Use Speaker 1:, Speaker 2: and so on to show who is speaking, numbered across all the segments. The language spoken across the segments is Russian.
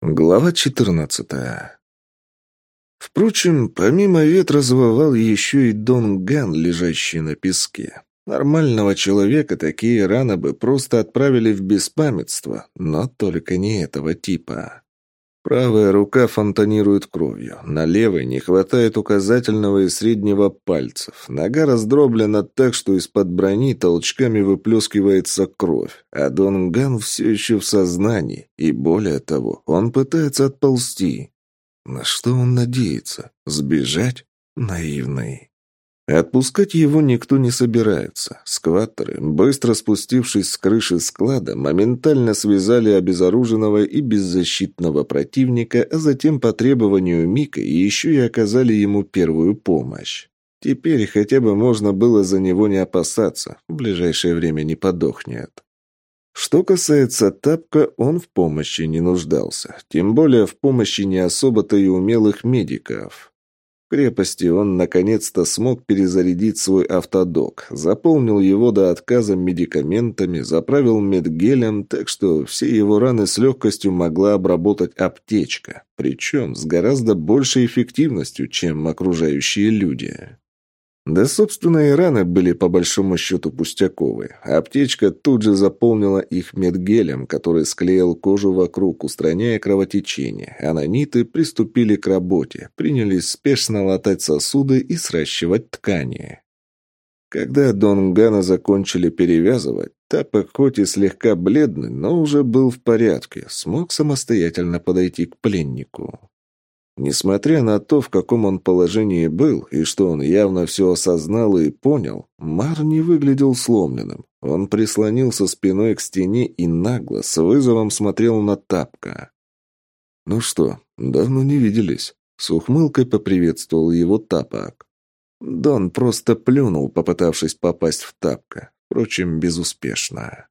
Speaker 1: Глава 14. Впрочем, помимо ветра завывал еще и Дон Ган, лежащий на песке. Нормального человека такие раны бы просто отправили в беспамятство, но только не этого типа. Правая рука фонтанирует кровью, на левой не хватает указательного и среднего пальцев. Нога раздроблена так, что из-под брони толчками выплескивается кровь, а Дон Ган все еще в сознании, и более того, он пытается отползти. На что он надеется? Сбежать? Наивный. Отпускать его никто не собирается. Скваттеры, быстро спустившись с крыши склада, моментально связали обезоруженного и беззащитного противника, а затем по требованию Мика еще и оказали ему первую помощь. Теперь хотя бы можно было за него не опасаться, в ближайшее время не подохнет. Что касается Тапка, он в помощи не нуждался, тем более в помощи не особо-то и умелых медиков. Крепости он наконец-то смог перезарядить свой автодок, заполнил его до отказа медикаментами, заправил медгелем, так что все его раны с легкостью могла обработать аптечка, причем с гораздо большей эффективностью, чем окружающие люди. Да, собственно, и раны были по большому счету пустяковые. Аптечка тут же заполнила их медгелем, который склеил кожу вокруг, устраняя кровотечение, а наниты приступили к работе, принялись спешно латать сосуды и сращивать ткани. Когда Донгана закончили перевязывать, Тапок хоть и слегка бледный, но уже был в порядке, смог самостоятельно подойти к пленнику. Несмотря на то, в каком он положении был, и что он явно все осознал и понял, Мар не выглядел сломленным. Он прислонился спиной к стене и нагло, с вызовом смотрел на Тапка. «Ну что, давно не виделись?» С ухмылкой поприветствовал его Тапок. Дон просто плюнул, попытавшись попасть в Тапка. Впрочем, безуспешно.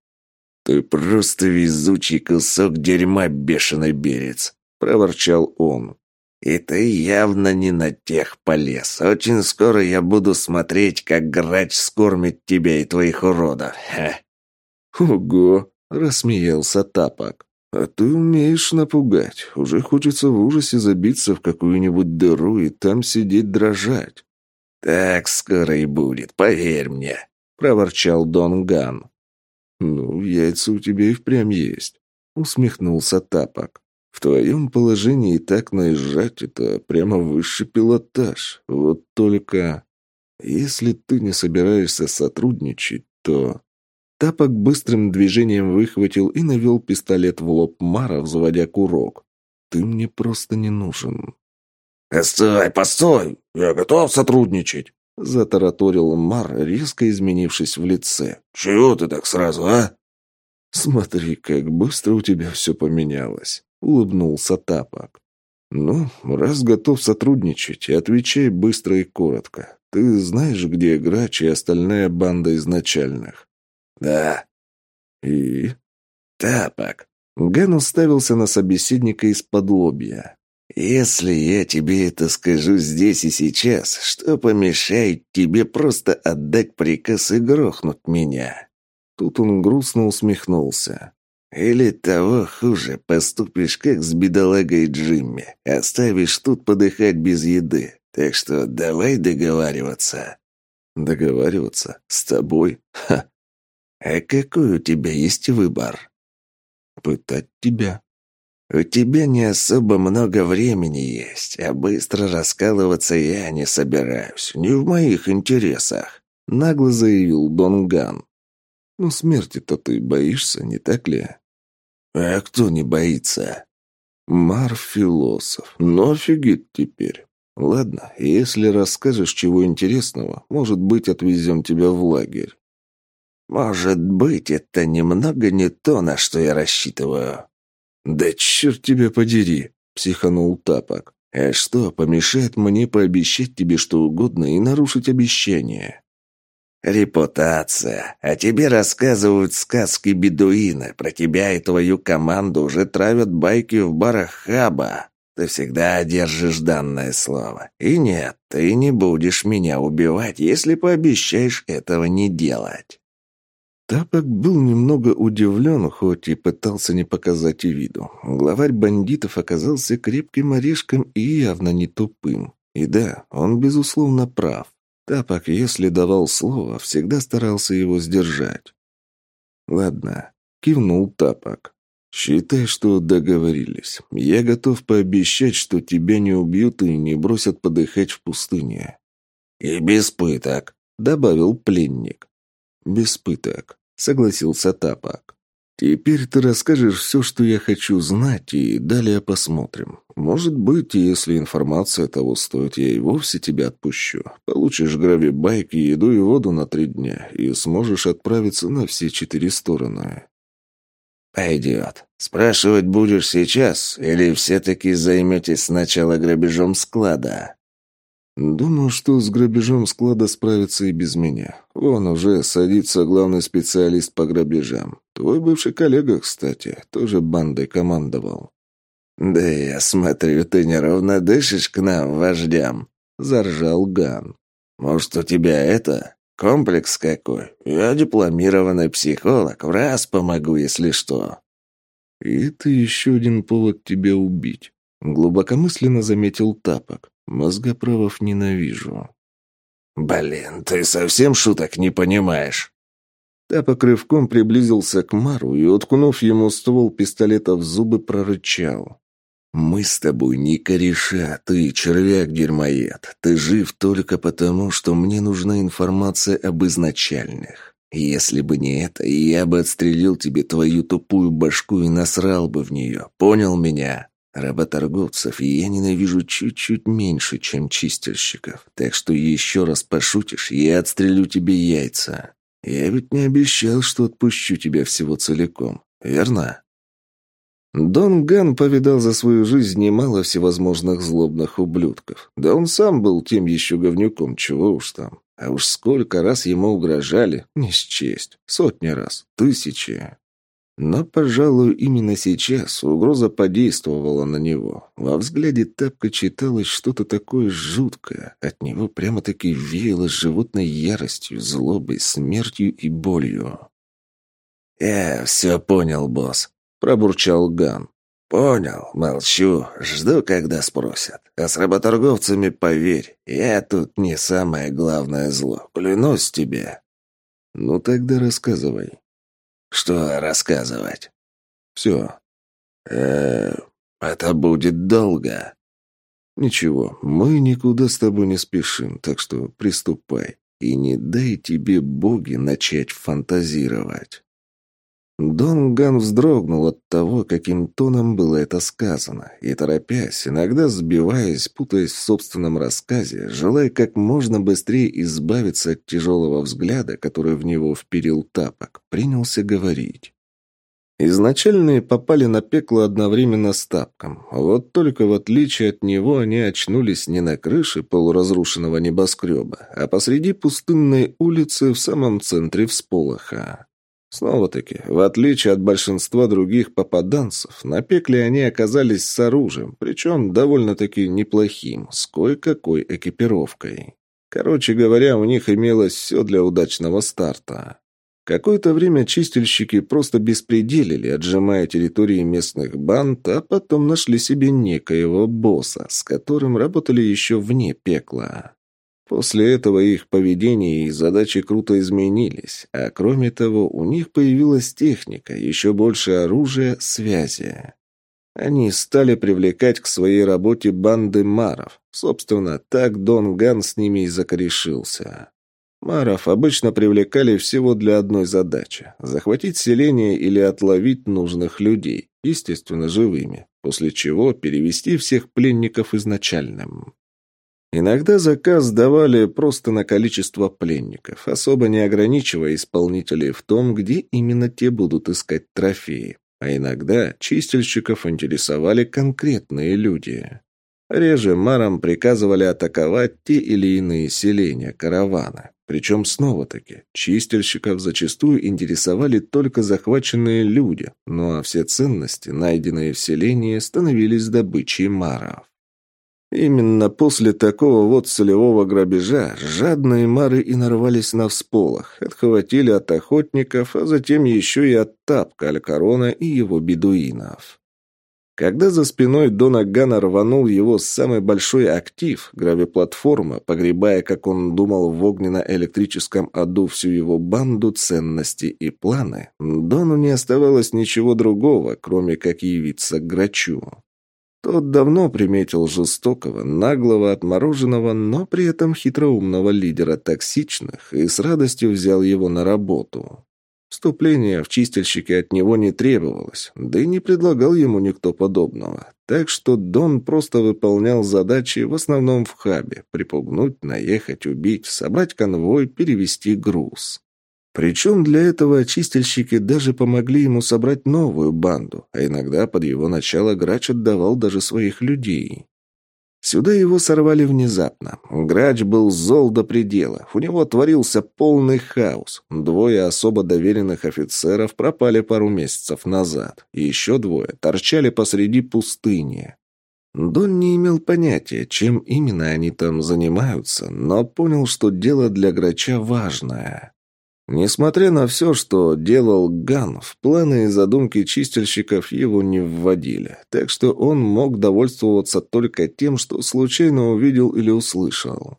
Speaker 2: «Ты просто везучий кусок дерьма, бешеный берец!» — проворчал он. И ты явно не на тех полез. Очень скоро я буду смотреть, как грач скормит тебя и твоих уродов. Ха.
Speaker 1: Ого, рассмеялся Тапок. А ты умеешь напугать. Уже хочется в ужасе забиться в какую-нибудь дыру и там сидеть дрожать.
Speaker 2: Так скоро и будет, поверь мне, проворчал Дон Ган.
Speaker 1: Ну, яйца у тебя и впрямь есть, усмехнулся Тапок. В твоем положении так наезжать — это прямо высший пилотаж. Вот только... Если ты не собираешься сотрудничать, то...» Тапок быстрым движением выхватил и навел пистолет в лоб Мара, взводя курок. «Ты мне просто не нужен».
Speaker 2: «Постой, постой! Я готов сотрудничать!»
Speaker 1: Затараторил Мар, резко изменившись в лице.
Speaker 2: «Чего ты так сразу, а?»
Speaker 1: «Смотри, как быстро у тебя все поменялось». — улыбнулся Тапок. «Ну, раз готов сотрудничать, отвечай быстро и коротко. Ты знаешь, где Грач и остальная банда изначальных?»
Speaker 2: «Да».
Speaker 1: «И?»
Speaker 2: «Тапок».
Speaker 1: Ген уставился на собеседника из-под лобья.
Speaker 2: «Если я тебе это скажу здесь и сейчас, что помешает тебе просто отдать приказ и грохнуть меня?»
Speaker 1: Тут он грустно усмехнулся.
Speaker 2: Или того хуже, поступишь как с бедолагой Джимми, оставишь тут подыхать без еды. Так что давай договариваться».
Speaker 1: «Договариваться? С тобой? Ха!
Speaker 2: А какой у тебя есть выбор?»
Speaker 1: «Пытать тебя».
Speaker 2: «У тебя не особо много времени есть, а быстро раскалываться я не собираюсь. Не в моих интересах», — нагло заявил Дон
Speaker 1: «Ну, смерти-то ты боишься, не так ли?»
Speaker 2: «А кто не боится?»
Speaker 1: «Марф философ. Ну, офигеть теперь. Ладно, если расскажешь чего интересного, может быть, отвезем тебя в лагерь».
Speaker 2: «Может быть, это немного не то, на что я рассчитываю».
Speaker 1: «Да черт тебя подери!» — психанул Тапок. «А что помешает мне пообещать тебе что угодно и нарушить обещание?»
Speaker 2: «Репутация. А тебе рассказывают сказки бедуины. Про тебя и твою команду уже травят байки в барах хаба. Ты всегда держишь данное слово. И нет, ты не будешь меня убивать, если пообещаешь этого не делать».
Speaker 1: Тапок был немного удивлен, хоть и пытался не показать и виду. Главарь бандитов оказался крепким орешком и явно не тупым. И да, он безусловно прав. Тапок, если давал слово, всегда старался его сдержать. «Ладно», — кивнул Тапок. «Считай, что договорились. Я готов пообещать, что тебя не убьют и не бросят подыхать в пустыне».
Speaker 2: «И без пыток», — добавил пленник.
Speaker 1: «Без пыток», — согласился Тапок. «Теперь ты расскажешь все, что я хочу знать, и далее посмотрим. Может быть, если информация того стоит, я и вовсе тебя отпущу. Получишь гравибайк, еду и воду на три дня, и сможешь отправиться на все четыре стороны».
Speaker 2: «Пойдет. Спрашивать будешь сейчас, или все-таки займетесь сначала грабежом склада?»
Speaker 1: «Думаю, что с грабежом склада справится и без меня. Вон уже садится главный специалист по грабежам. Твой бывший коллега, кстати, тоже бандой командовал».
Speaker 2: «Да я смотрю, ты неровно дышишь к нам, вождям», — заржал Ган. «Может, у тебя это, комплекс какой? Я дипломированный психолог, в раз помогу, если что».
Speaker 1: «И это еще один повод тебя убить», — глубокомысленно заметил Тапок. Мозгоправов ненавижу.
Speaker 2: «Блин, ты совсем шуток не понимаешь?»
Speaker 1: Тапок рывком приблизился к Мару и, уткнув ему ствол пистолета в зубы, прорычал. «Мы с тобой не кореша, ты червяк-дерьмоед. Ты жив только потому, что мне нужна информация об изначальных. Если бы не это, я бы отстрелил тебе твою тупую башку и насрал бы в нее. Понял меня?» Работорговцев я ненавижу чуть-чуть меньше, чем чистильщиков. Так что еще раз пошутишь, я отстрелю тебе яйца. Я ведь не обещал, что отпущу тебя всего целиком. Верно? Дон Ган повидал за свою жизнь немало всевозможных злобных ублюдков. Да он сам был тем еще говнюком, чего уж там. А уж сколько раз ему угрожали, не счесть. Сотни раз, тысячи. Но, пожалуй, именно сейчас угроза подействовала на него. Во взгляде Тапка читалось что-то такое жуткое. От него прямо-таки веяло животной яростью, злобой, смертью и болью.
Speaker 2: «Я все понял, босс», — пробурчал Ган. «Понял, молчу, жду, когда спросят. А с работорговцами поверь, я тут не самое главное зло, клянусь тебе».
Speaker 1: «Ну тогда рассказывай».
Speaker 2: Что рассказывать?
Speaker 1: Все.
Speaker 2: Э, это будет долго.
Speaker 1: Ничего, мы никуда с тобой не спешим, так что приступай. И не дай тебе боги начать фантазировать. Дон Ган вздрогнул от того, каким тоном было это сказано, и, торопясь, иногда сбиваясь, путаясь в собственном рассказе, желая как можно быстрее избавиться от тяжелого взгляда, который в него вперил тапок, принялся говорить. Изначальные попали на пекло одновременно с тапком. Вот только в отличие от него они очнулись не на крыше полуразрушенного небоскреба, а посреди пустынной улицы в самом центре всполоха. Снова-таки, в отличие от большинства других попаданцев, на пекле они оказались с оружием, причем довольно-таки неплохим, с кое-какой экипировкой. Короче говоря, у них имелось все для удачного старта. Какое-то время чистильщики просто беспределили, отжимая территории местных банд, а потом нашли себе некоего босса, с которым работали еще вне пекла. После этого их поведение и задачи круто изменились, а кроме того, у них появилась техника, еще больше оружия, связи. Они стали привлекать к своей работе банды маров. Собственно, так Дон Ган с ними и закорешился. Маров обычно привлекали всего для одной задачи – захватить селение или отловить нужных людей, естественно, живыми, после чего перевести всех пленников изначальным. Иногда заказ давали просто на количество пленников, особо не ограничивая исполнителей в том, где именно те будут искать трофеи. А иногда чистильщиков интересовали конкретные люди. Реже марам приказывали атаковать те или иные селения, караваны. Причем снова-таки, чистильщиков зачастую интересовали только захваченные люди, ну а все ценности, найденные в селении, становились добычей маров. Именно после такого вот целевого грабежа жадные мары и нарвались на всполох, отхватили от охотников, а затем еще и от Тапка, Алькарона и его бедуинов. Когда за спиной Дона Гана рванул его самый большой актив, гравиплатформа, погребая, как он думал, в огненно-электрическом аду всю его банду ценности и планы, Дону не оставалось ничего другого, кроме как явиться к грачу. Тот давно приметил жестокого, наглого, отмороженного, но при этом хитроумного лидера токсичных и с радостью взял его на работу. Вступление в чистильщики от него не требовалось, да и не предлагал ему никто подобного. Так что Дон просто выполнял задачи в основном в хабе – припугнуть, наехать, убить, собрать конвой, перевести груз. Причем для этого чистильщики даже помогли ему собрать новую банду, а иногда под его начало Грач отдавал даже своих людей. Сюда его сорвали внезапно. Грач был зол до предела. У него творился полный хаос. Двое особо доверенных офицеров пропали пару месяцев назад. И еще двое торчали посреди пустыни. Дон не имел понятия, чем именно они там занимаются, но понял, что дело для Грача важное. Несмотря на все, что делал Ган, в планы и задумки чистильщиков его не вводили, так что он мог довольствоваться только тем, что случайно увидел или услышал.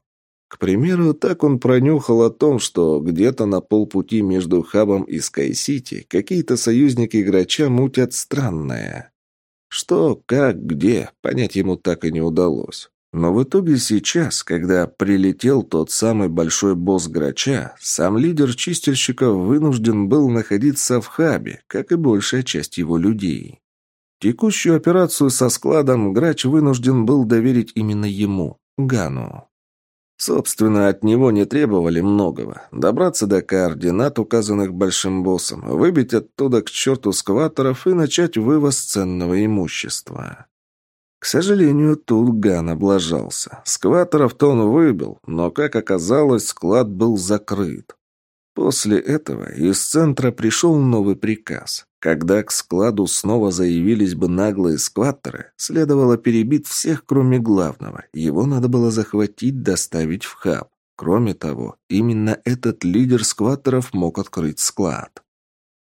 Speaker 1: К примеру, так он пронюхал о том, что где-то на полпути между Хабом и Скай-Сити какие-то союзники Грача мутят странное. Что, как, где, понять ему так и не удалось. Но в итоге сейчас, когда прилетел тот самый большой босс Грача, сам лидер чистильщиков вынужден был находиться в хабе, как и большая часть его людей. Текущую операцию со складом Грач вынужден был доверить именно ему, Гану. Собственно, от него не требовали многого. Добраться до координат, указанных большим боссом, выбить оттуда к черту скваторов и начать вывоз ценного имущества. К сожалению, тут Ган облажался. Скваторов-то он выбил, но, как оказалось, склад был закрыт. После этого из центра пришел новый приказ. Когда к складу снова заявились бы наглые скваттеры, следовало перебить всех, кроме главного. Его надо было захватить, доставить в хаб. Кроме того, именно этот лидер скваттеров мог открыть склад.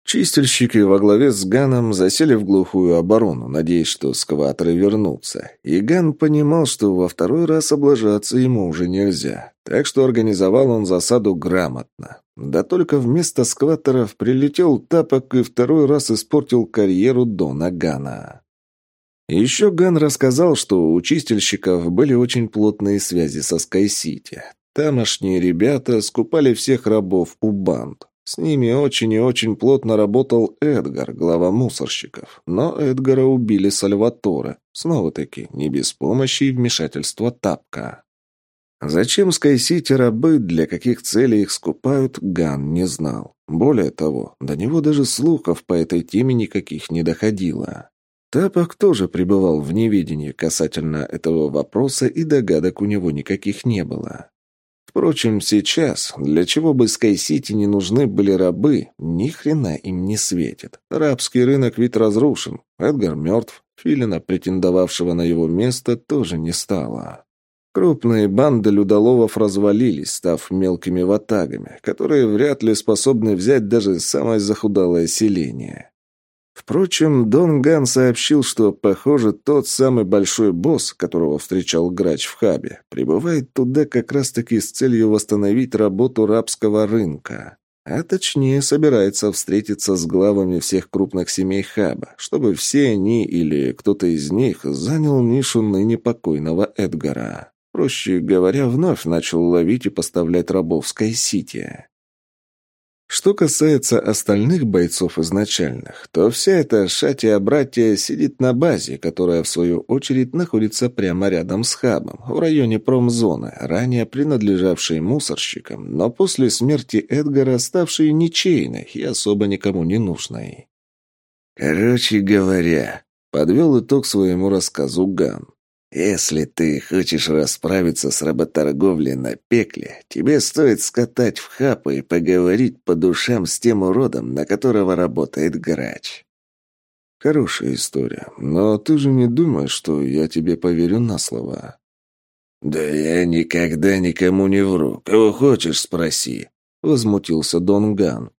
Speaker 1: Чистильщики во главе с Ганом засели в глухую оборону, надеясь, что скваторы вернутся. И Ган понимал, что во второй раз облажаться ему уже нельзя. Так что организовал он засаду грамотно. Да только вместо скваторов прилетел тапок и второй раз испортил карьеру Дона Гана. Еще Ган рассказал, что у чистильщиков были очень плотные связи со Скай-Сити. Тамошние ребята скупали всех рабов у банд. С ними очень и очень плотно работал Эдгар, глава мусорщиков. Но Эдгара убили Сальваторе. Снова-таки, не без помощи и вмешательства Тапка. Зачем Скай-Сити рабы, для каких целей их скупают, Ган не знал. Более того, до него даже слухов по этой теме никаких не доходило. Тапок тоже пребывал в неведении касательно этого вопроса, и догадок у него никаких не было. Впрочем, сейчас, для чего бы Скай-Сити не нужны были рабы, ни хрена им не светит. Рабский рынок ведь разрушен. Эдгар мертв. Филина, претендовавшего на его место, тоже не стало. Крупные банды людоловов развалились, став мелкими ватагами, которые вряд ли способны взять даже самое захудалое селение. Впрочем, Дон Ган сообщил, что, похоже, тот самый большой босс, которого встречал Грач в хабе, прибывает туда как раз-таки с целью восстановить работу рабского рынка. А точнее, собирается встретиться с главами всех крупных семей хаба, чтобы все они или кто-то из них занял нишу ныне покойного Эдгара. Проще говоря, вновь начал ловить и поставлять рабов в Скай-Сити. Что касается остальных бойцов изначальных, то вся эта шатия-братья сидит на базе, которая, в свою очередь, находится прямо рядом с хабом, в районе промзоны, ранее принадлежавшей мусорщикам, но после смерти Эдгара ставшей ничейной и особо никому не нужной.
Speaker 2: «Короче говоря», — подвел итог своему рассказу Ган. Если ты хочешь расправиться с работорговлей на пекле, тебе стоит скатать в хапы и поговорить по душам с тем уродом, на которого работает грач.
Speaker 1: Хорошая история, но ты же не думаешь, что я тебе поверю на слово?
Speaker 2: «Да я никогда никому не вру. Кого хочешь, спроси», — возмутился Дон Ган.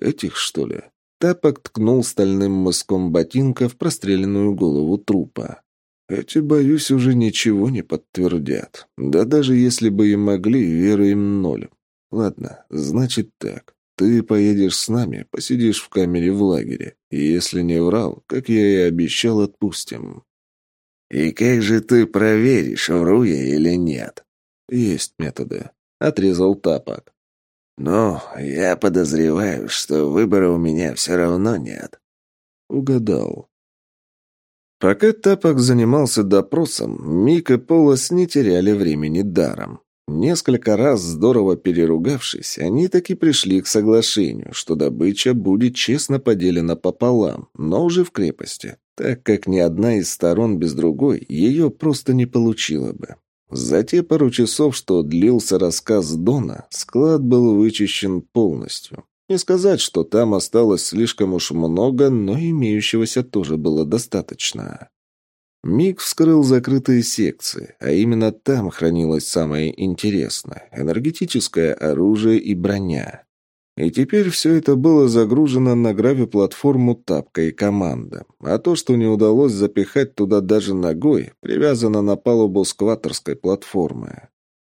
Speaker 1: «Этих, что ли?» Тапок ткнул стальным мыском ботинка в простреленную голову трупа. Эти, боюсь, уже ничего не подтвердят. Да даже если бы и могли, веры им ноль. Ладно, значит так. Ты поедешь с нами, посидишь в камере в лагере. И если не врал, как я и обещал, отпустим.
Speaker 2: «И как же ты проверишь, вру я или нет?»
Speaker 1: «Есть методы», — отрезал Тапок.
Speaker 2: «Ну, я подозреваю, что выбора у меня все равно нет».
Speaker 1: «Угадал. Пока Тапок занимался допросом, Мик и Полос не теряли времени даром. Несколько раз здорово переругавшись, они таки пришли к соглашению, что добыча будет честно поделена пополам, но уже в крепости, так как ни одна из сторон без другой ее просто не получила бы. За те пару часов, что длился рассказ Дона, склад был вычищен полностью. Не сказать, что там осталось слишком уж много, но имеющегося тоже было достаточно. Миг вскрыл закрытые секции, а именно там хранилось самое интересное – энергетическое оружие и броня. И теперь все это было загружено на грави-платформу Тапка и команда. А то, что не удалось запихать туда даже ногой, привязано на палубу скваторской платформы.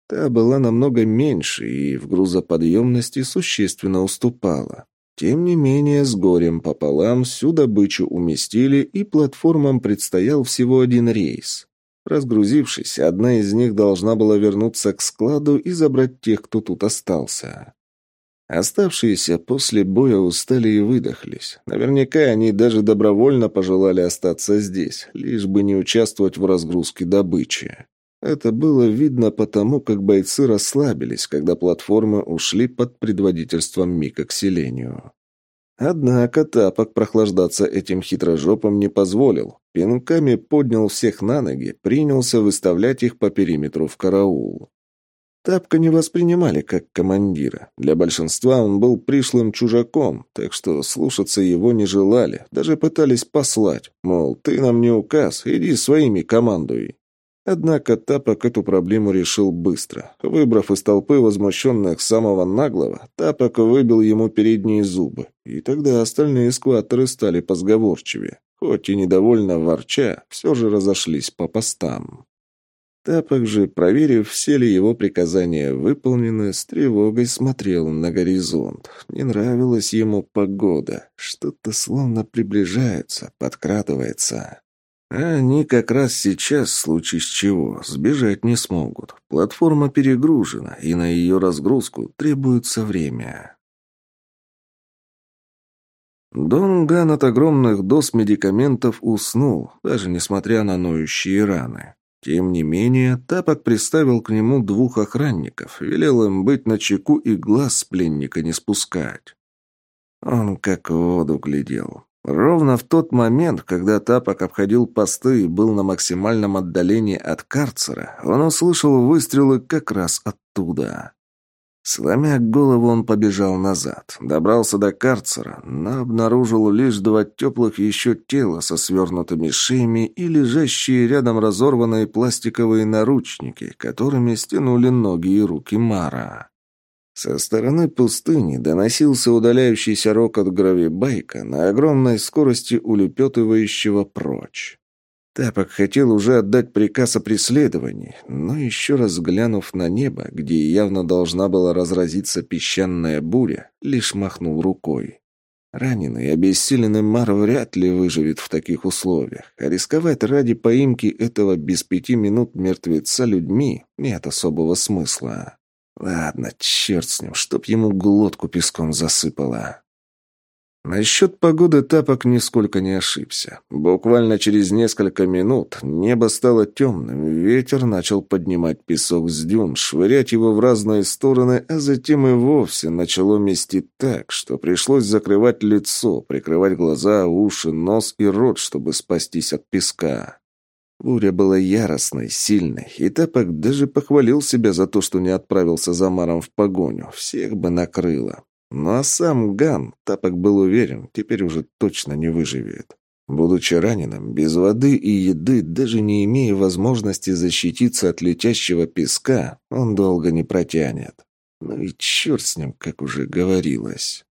Speaker 1: Та была намного меньше и в грузоподъемности существенно уступала. Тем не менее, с горем пополам всю добычу уместили, и платформам предстоял всего один рейс. Разгрузившись, одна из них должна была вернуться к складу и забрать тех, кто тут остался. Оставшиеся после боя устали и выдохлись. Наверняка они даже добровольно пожелали остаться здесь, лишь бы не участвовать в разгрузке добычи. Это было видно потому, как бойцы расслабились, когда платформы ушли под предводительством Мика к селению. Однако Тапок прохлаждаться этим хитрожопом не позволил. Пинками поднял всех на ноги, принялся выставлять их по периметру в караул. Тапка не воспринимали как командира. Для большинства он был пришлым чужаком, так что слушаться его не желали, даже пытались послать, мол, ты нам не указ, иди своими командуй. Однако Тапок эту проблему решил быстро. Выбрав из толпы возмущенных самого наглого, Тапок выбил ему передние зубы. И тогда остальные скваттеры стали позговорчивее. Хоть и недовольно ворча, все же разошлись по постам. Тапок же, проверив, все ли его приказания выполнены, с тревогой смотрел на горизонт. Не нравилась ему погода. Что-то словно приближается, подкрадывается. Они как раз сейчас, в случае с чего, сбежать не смогут. Платформа перегружена, и на ее разгрузку требуется время. Дон Ган от огромных доз медикаментов уснул, даже несмотря на ноющие раны. Тем не менее, Тапок приставил к нему двух охранников, велел им быть на чеку и глаз с пленника не спускать. Он как в воду глядел. Ровно в тот момент, когда Тапок обходил посты и был на максимальном отдалении от карцера, он услышал выстрелы как раз оттуда. Сломя голову, он побежал назад. Добрался до карцера, но обнаружил лишь два теплых еще тела со свернутыми шеями и лежащие рядом разорванные пластиковые наручники, которыми стянули ноги и руки Мара. Со стороны пустыни доносился удаляющийся рокот гравибайка на огромной скорости улепетывающего прочь. Тапок хотел уже отдать приказ о преследовании, но еще раз глянув на небо, где явно должна была разразиться песчаная буря, лишь махнул рукой. Раненый, обессиленный Мар вряд ли выживет в таких условиях, а рисковать ради поимки этого без пяти минут мертвеца людьми нет особого смысла. Ладно, черт с ним, чтоб ему глотку песком засыпало. Насчет погоды Тапок нисколько не ошибся. Буквально через несколько минут небо стало темным, ветер начал поднимать песок с дюн, швырять его в разные стороны, а затем и вовсе начало местить так, что пришлось закрывать лицо, прикрывать глаза, уши, нос и рот, чтобы спастись от песка. Буря была яростной, сильной, и Тапок даже похвалил себя за то, что не отправился за Маром в погоню. Всех бы накрыло. Ну а сам Ган, Тапок был уверен, теперь уже точно не выживет. Будучи раненым, без воды и еды, даже не имея возможности защититься от летящего песка, он долго не протянет. Ну и черт с ним, как уже говорилось.